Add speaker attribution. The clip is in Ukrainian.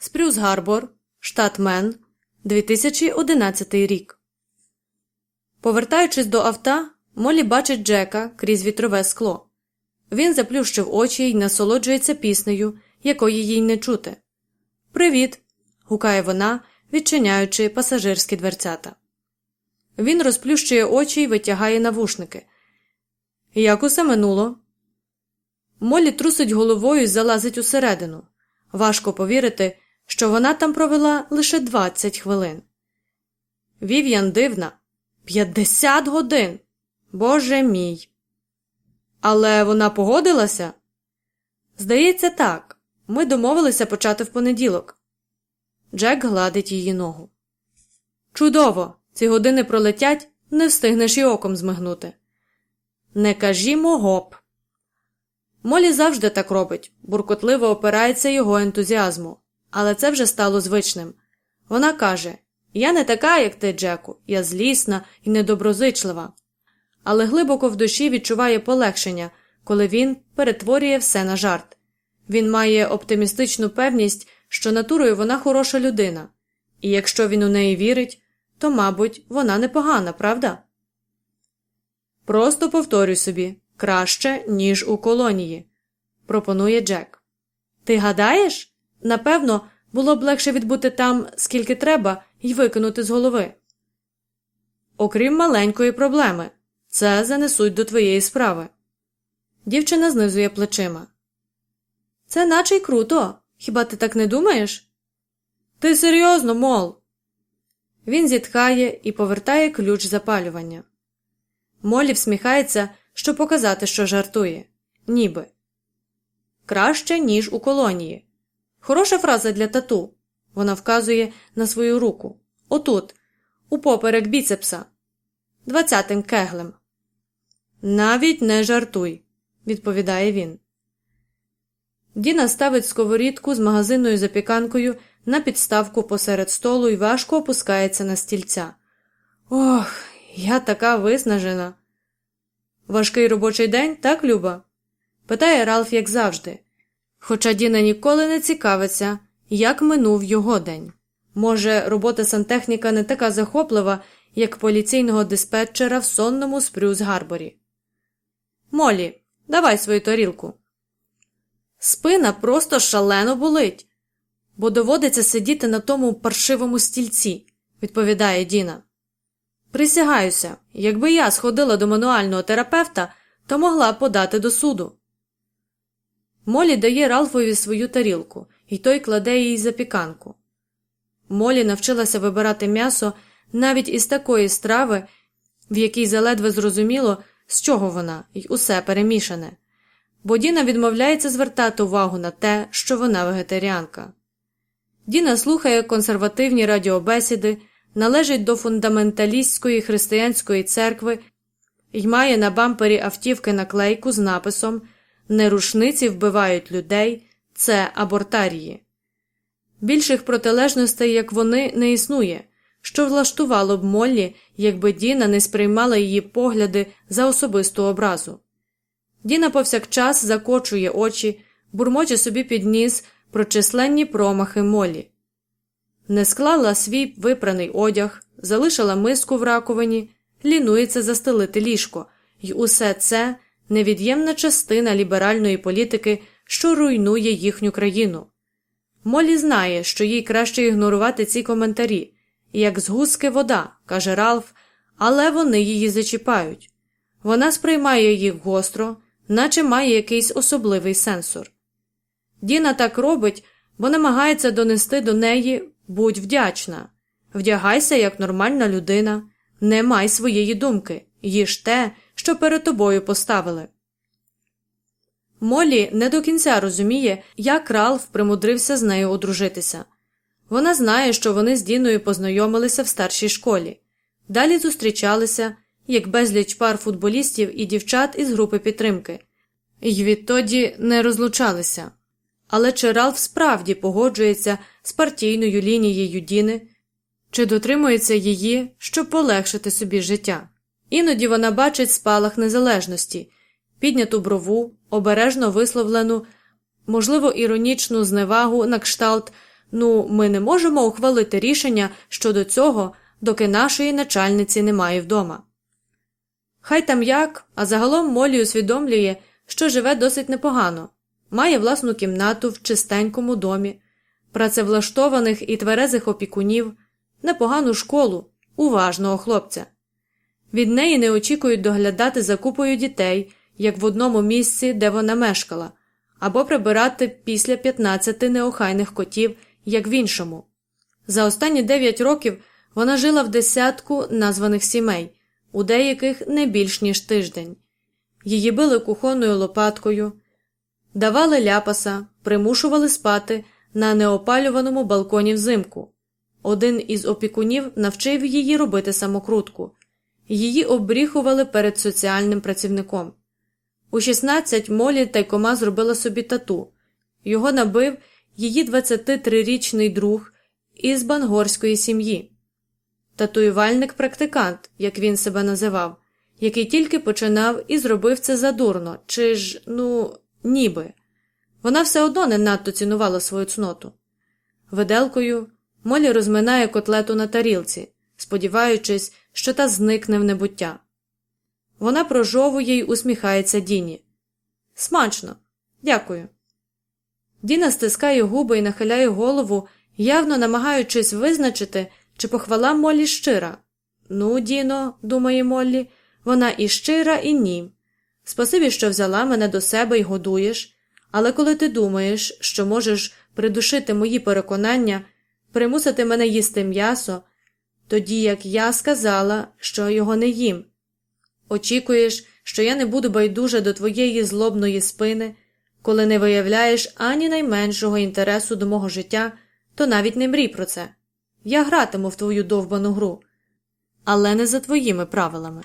Speaker 1: Спрюс Гарбор, штат Мен, 2011 рік. Повертаючись до авто, Молі бачить Джека крізь вітрове скло. Він заплющив очі й насолоджується піснею, якої їй не чути. Привіт. гукає вона, відчиняючи пасажирські дверцята. Він розплющує очі й витягає навушники. Як усе минуло? Молі трусить головою і залазить усередину. Важко повірити, що вона там провела лише 20 хвилин. Вів'ян дивна 50 годин. Боже мій. Але вона погодилася? Здається, так. Ми домовилися почати в понеділок. Джек гладить її ногу. Чудово! Ці години пролетять, не встигнеш і оком змигнути. Не кажімо гоп. Молі завжди так робить, буркотливо опирається його ентузіазму, але це вже стало звичним. Вона каже Я не така, як ти, Джеку, я злісна і недоброзичлива. Але глибоко в душі відчуває полегшення, коли він перетворює все на жарт. Він має оптимістичну певність, що натурою вона хороша людина, і якщо він у неї вірить, то, мабуть, вона непогана, правда? Просто повторюй собі краще, ніж у колонії, пропонує Джек. Ти гадаєш? Напевно, було б легше відбути там, скільки треба, і викинути з голови. Окрім маленької проблеми, це занесуть до твоєї справи. Дівчина знизує плечима. Це наче й круто. Хіба ти так не думаєш? Ти серйозно, мол. Він зітхає і повертає ключ запалювання. Молі всміхається, щоб показати, що жартує, ніби краще, ніж у колонії. Хороша фраза для тату. Вона вказує на свою руку. Отут, упоперек біцепса, двадцятим кеглем. Навіть не жартуй, відповідає він. Діна ставить сковорідку з магазинною запіканкою на підставку посеред столу і важко опускається на стільця. Ох, я така виснажена. Важкий робочий день, так, Люба? питає Ралф, як завжди. Хоча Діна ніколи не цікавиться, як минув його день. Може, робота сантехніка не така захоплива, як поліційного диспетчера в сонному спрюс Гарборі. Молі, давай свою тарілку. Спина просто шалено болить, бо доводиться сидіти на тому паршивому стільці, відповідає Діна. Присягаюся, якби я сходила до мануального терапевта, то могла подати до суду. Молі дає Ралфові свою тарілку, і той кладе їй запіканку. Молі навчилася вибирати м'ясо навіть із такої страви, в якій заледве зрозуміло, з чого вона, й усе перемішане, бо Діна відмовляється звертати увагу на те, що вона вегетаріанка. Діна слухає консервативні радіобесіди, належить до фундаменталістської християнської церкви і має на бампері автівки наклейку з написом Нерушниці вбивають людей, це абортарії. Більших протилежностей, як вони, не існує, що влаштувало б Моллі, якби Діна не сприймала її погляди за особисту образу. Діна повсякчас закочує очі, бурмоче собі під ніс про численні промахи Моллі. Не склала свій випраний одяг, залишила миску в раковині, лінується застелити ліжко, і усе це невід'ємна частина ліберальної політики, що руйнує їхню країну. Молі знає, що їй краще ігнорувати ці коментарі, як з гуски вода, каже Ралф, але вони її зачіпають. Вона сприймає їх гостро, наче має якийсь особливий сенсор. Діна так робить, бо намагається донести до неї будь вдячна, вдягайся як нормальна людина, не май своєї думки, їж те, що перед тобою поставили. Молі не до кінця розуміє, як Ралф примудрився з нею одружитися. Вона знає, що вони з Діною познайомилися в старшій школі, далі зустрічалися як безліч пар футболістів і дівчат із групи підтримки, і відтоді не розлучалися. Але чи Ралф справді погоджується з партійною лінією Діни, чи дотримується її, щоб полегшити собі життя? Іноді вона бачить спалах незалежності, підняту брову, обережно висловлену, можливо, іронічну зневагу на кшталт Ну, ми не можемо ухвалити рішення щодо цього, доки нашої начальниці немає вдома. Хай там як, а загалом Молі усвідомлює, що живе досить непогано, має власну кімнату в чистенькому домі, працевлаштованих і тверезих опікунів, непогану школу, уважного хлопця. Від неї не очікують доглядати за купою дітей, як в одному місці, де вона мешкала, або прибирати після 15 неохайних котів, як в іншому. За останні 9 років вона жила в десятку названих сімей, у деяких не більш ніж тиждень. Її били кухонною лопаткою, давали ляпаса, примушували спати на неопалюваному балконі взимку. Один із опікунів навчив її робити самокрутку. Її обріхували перед соціальним працівником. У 16 Молі тайкома зробила собі тату. Його набив її 23-річний друг із бангорської сім'ї. Татуювальник-практикант, як він себе називав, який тільки починав і зробив це задурно, чи ж, ну, ніби. Вона все одно не надто цінувала свою цноту. Виделкою Молі розминає котлету на тарілці, сподіваючись, що та зникне в небуття. Вона прожовує й усміхається Діні. Смачно, дякую. Діна стискає губи і нахиляє голову, явно намагаючись визначити, чи похвала Моллі щира. Ну, Діно, думає Моллі, вона і щира, і ні. Спасибі, що взяла мене до себе і годуєш, але коли ти думаєш, що можеш придушити мої переконання, примусити мене їсти м'ясо, тоді як я сказала, що його не їм. Очікуєш, що я не буду байдужа до твоєї злобної спини, коли не виявляєш ані найменшого інтересу до мого життя, то навіть не мрій про це. Я гратиму в твою довбану гру, але не за твоїми правилами.